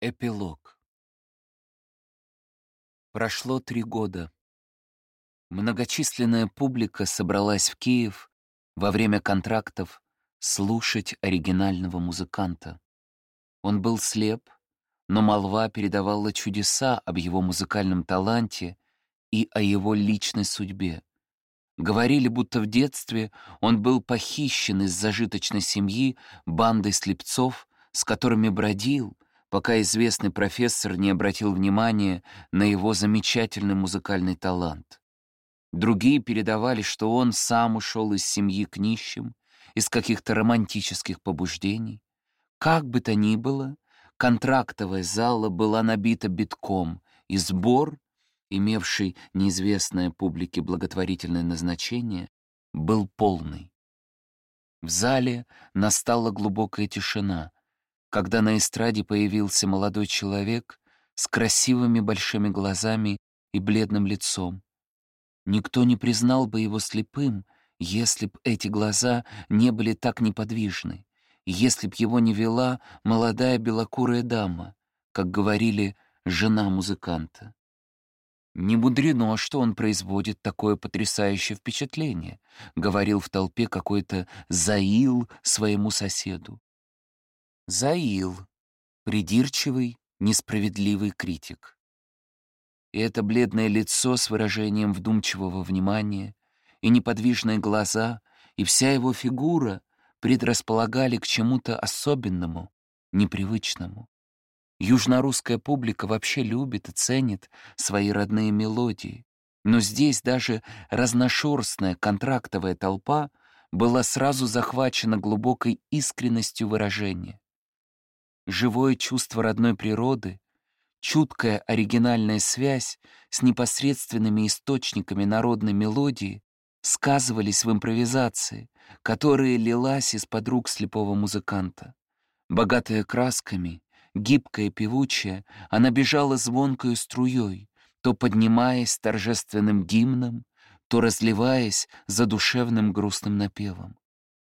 Эпилог. Прошло три года. Многочисленная публика собралась в Киев во время контрактов слушать оригинального музыканта. Он был слеп, но молва передавала чудеса об его музыкальном таланте и о его личной судьбе. Говорили, будто в детстве он был похищен из зажиточной семьи бандой слепцов, с которыми бродил — пока известный профессор не обратил внимания на его замечательный музыкальный талант. Другие передавали, что он сам ушел из семьи к нищим, из каких-то романтических побуждений. Как бы то ни было, контрактовая зала была набита битком, и сбор, имевший неизвестное публике благотворительное назначение, был полный. В зале настала глубокая тишина — когда на эстраде появился молодой человек с красивыми большими глазами и бледным лицом. Никто не признал бы его слепым, если б эти глаза не были так неподвижны, если б его не вела молодая белокурая дама, как говорили, жена музыканта. «Не мудрено, что он производит такое потрясающее впечатление», — говорил в толпе какой-то Заил своему соседу. Заил, придирчивый, несправедливый критик. И это бледное лицо с выражением вдумчивого внимания, и неподвижные глаза, и вся его фигура предрасполагали к чему-то особенному, непривычному. Южнорусская публика вообще любит и ценит свои родные мелодии, но здесь даже разношерстная контрактовая толпа была сразу захвачена глубокой искренностью выражения живое чувство родной природы, чуткая оригинальная связь с непосредственными источниками народной мелодии сказывались в импровизации, которая лилась из-под рук слепого музыканта. Богатая красками, гибкая певучая, она бежала звонкою струей, то поднимаясь торжественным гимном, то разливаясь задушевным грустным напевом.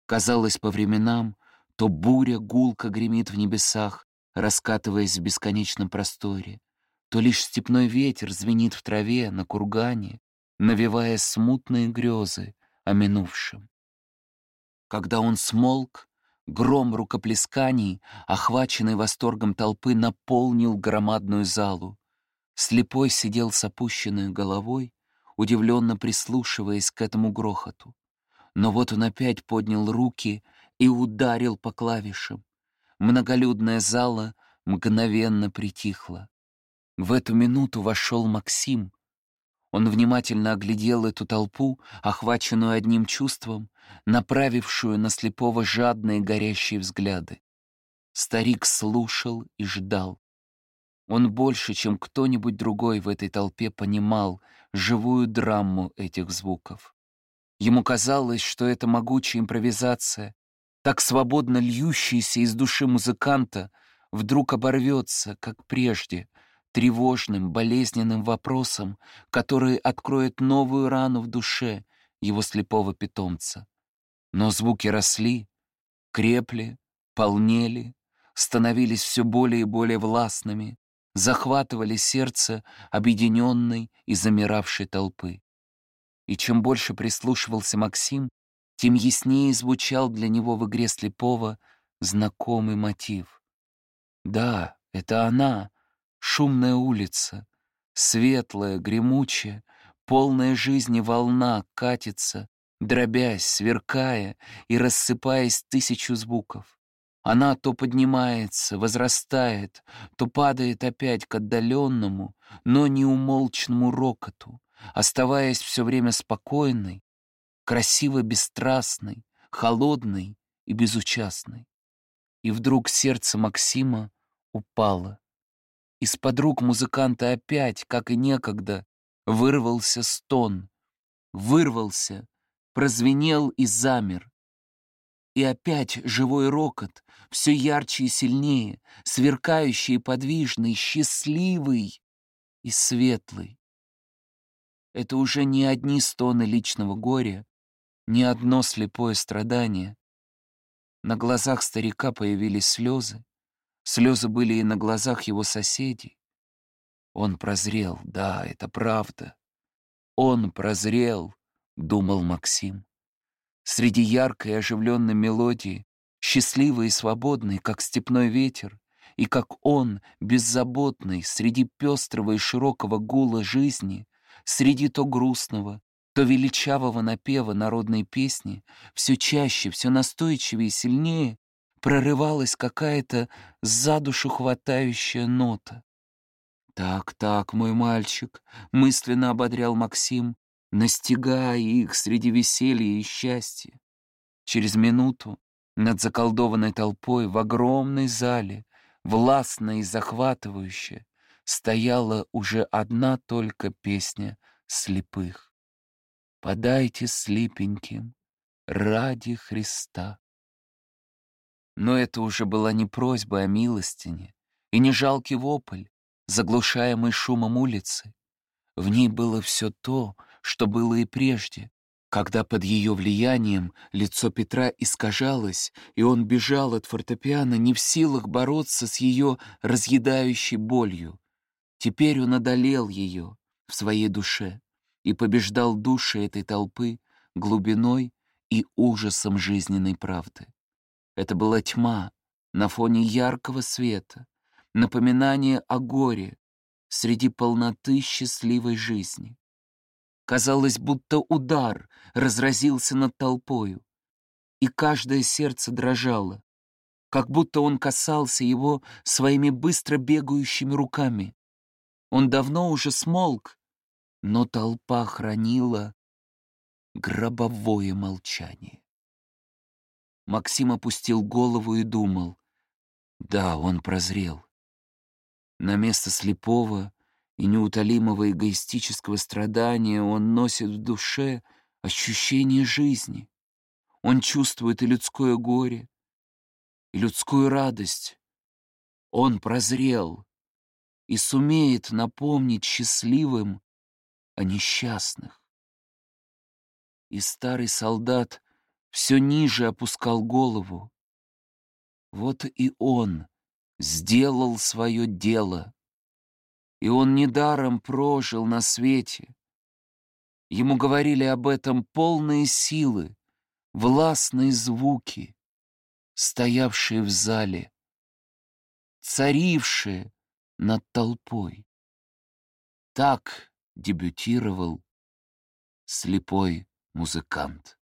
Казалось по временам, то буря гулко гремит в небесах, раскатываясь в бесконечном просторе, то лишь степной ветер звенит в траве, на кургане, навевая смутные грезы о минувшем. Когда он смолк, гром рукоплесканий, охваченный восторгом толпы, наполнил громадную залу. Слепой сидел с опущенной головой, удивленно прислушиваясь к этому грохоту. Но вот он опять поднял руки и ударил по клавишам. Многолюдная зала мгновенно притихла. В эту минуту вошел Максим. Он внимательно оглядел эту толпу, охваченную одним чувством, направившую на слепого жадные горящие взгляды. Старик слушал и ждал. Он больше, чем кто-нибудь другой в этой толпе понимал живую драму этих звуков. Ему казалось, что эта могучая импровизация так свободно льющийся из души музыканта, вдруг оборвется, как прежде, тревожным, болезненным вопросом, который откроет новую рану в душе его слепого питомца. Но звуки росли, крепли, полнели, становились все более и более властными, захватывали сердце объединенной и замиравшей толпы. И чем больше прислушивался Максим, тем яснее звучал для него в игре слепого знакомый мотив. Да, это она, шумная улица, светлая, гремучая, полная жизни волна катится, дробясь, сверкая и рассыпаясь тысячу звуков. Она то поднимается, возрастает, то падает опять к отдаленному, но неумолчному рокоту, оставаясь все время спокойной, красиво бесстрастный, холодный и безучастный. И вдруг сердце Максима упало. Из-под рук музыканта опять, как и некогда, вырвался стон. Вырвался, прозвенел и замер. И опять живой рокот, все ярче и сильнее, сверкающий и подвижный, счастливый и светлый. Это уже не одни стоны личного горя, ни одно слепое страдание. На глазах старика появились слезы, Слезы были и на глазах его соседей. Он прозрел, да, это правда. Он прозрел, думал Максим. Среди яркой и оживленной мелодии, счастливый и свободный, как степной ветер, и как он, беззаботный, среди пестрого и широкого гула жизни, среди то грустного, то величавого напева народной песни, все чаще, все настойчивее и сильнее прорывалась какая-то за душу хватающая нота. «Так, так, мой мальчик», — мысленно ободрял Максим, настигая их среди веселья и счастья. Через минуту над заколдованной толпой в огромной зале, властная и захватывающая, стояла уже одна только песня слепых. «Подайте слепеньким ради Христа». Но это уже была не просьба о милостине и не жалкий вопль, заглушаемый шумом улицы. В ней было все то, что было и прежде, когда под ее влиянием лицо Петра искажалось, и он бежал от фортепиано не в силах бороться с ее разъедающей болью. Теперь он одолел ее в своей душе и побеждал души этой толпы глубиной и ужасом жизненной правды. Это была тьма на фоне яркого света, напоминание о горе среди полноты счастливой жизни. Казалось, будто удар разразился над толпою, и каждое сердце дрожало, как будто он касался его своими быстро бегающими руками. Он давно уже смолк, но толпа хранила гробовое молчание. Максим опустил голову и думал. Да, он прозрел. На место слепого и неутолимого эгоистического страдания он носит в душе ощущение жизни. Он чувствует и людское горе, и людскую радость. Он прозрел и сумеет напомнить счастливым о несчастных. И старый солдат все ниже опускал голову. Вот и он сделал свое дело, и он недаром прожил на свете. Ему говорили об этом полные силы, властные звуки, стоявшие в зале, царившие над толпой. Так дебютировал слепой музыкант.